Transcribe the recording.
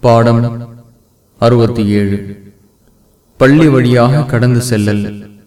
பாடம் அறுபத்தி ஏழு. பள்ளி வழியாக கடந்து செல்லல்.